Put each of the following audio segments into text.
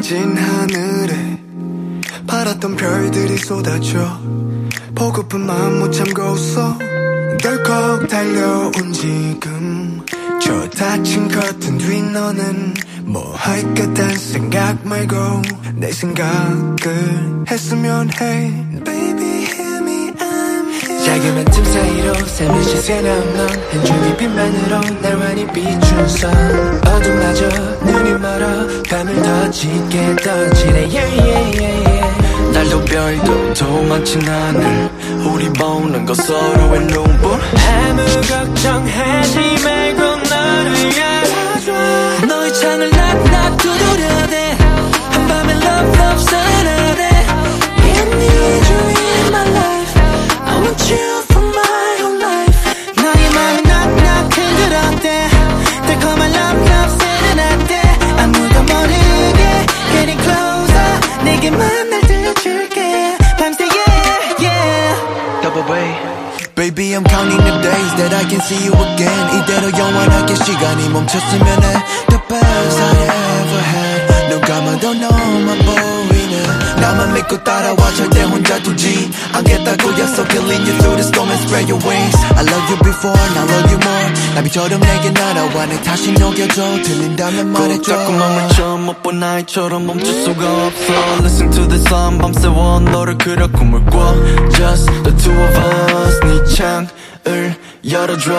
맑아진 하늘에 파랗던 별들이 쏟아져 보고픈 마음 못 참고 웃어 덜컥 달려온 지금 저 닫힌 커튼 뒤 너는 뭐 할까 딴 생각 말고 내 생각을 했으면 해 Baby hear me I'm here. 자그만 틈 사이로 살며시 새나온 넌한 줄기 빛만으로 날 환히 비춘 선 어둠마 멀어 밤을 더 짙게 떠지네. Yeah, yeah, yeah, yeah. 날도 별도 더 많진 하늘. 우리 보는 거 서로의 눈볼 아무 걱정하지 말고 너를 열어줘. 너의 창을 Double way Baby I'm counting the days that I can see you again 이대로 영원하게 시간이 멈췄으면 해 The best I ever had 눈 감아도 너만 보이네 나만 믿고 따라와 절대 혼자 두지 않겠다고 약속해 Lead you through the storm and spread your wings I love you before I love you more 나비처럼 내게 날아와 내 다시 녹여줘. 들린다면 꼭 말해줘. 잡고 멈춰 못본 아이처럼 멈출 수가 없어. Listen to the sun 밤새워 너를 그려 꿈을 꿔. Just the two of us 네 창을 열어줘.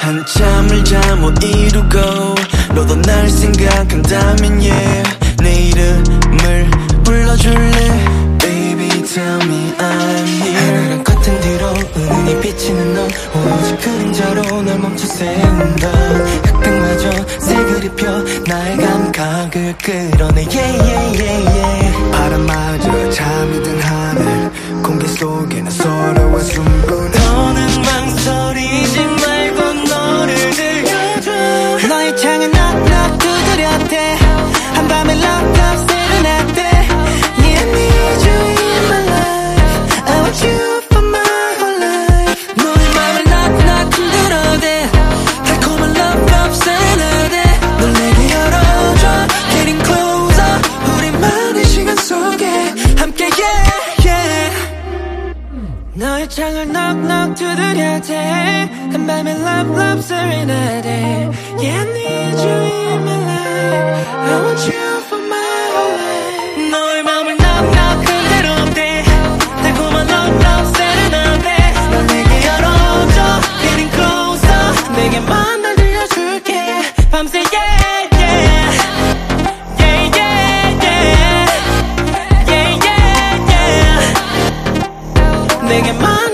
한참을 잠못 이루고 너도 날 생각한다면 yeah. 내 이름을 불러줄래? Baby tell me I'm here 커튼 뒤로 은은히 비치는 넌 오로지 그림자로 널 멈춰 세운다. 흑백마저 색을 입혀 나의 감각을 끌어내. Yeah yeah yeah yeah. 바람 너의 창을 넉넉 두드려대 한밤에 love love serenade Yeah I need you in my life I want you 내게만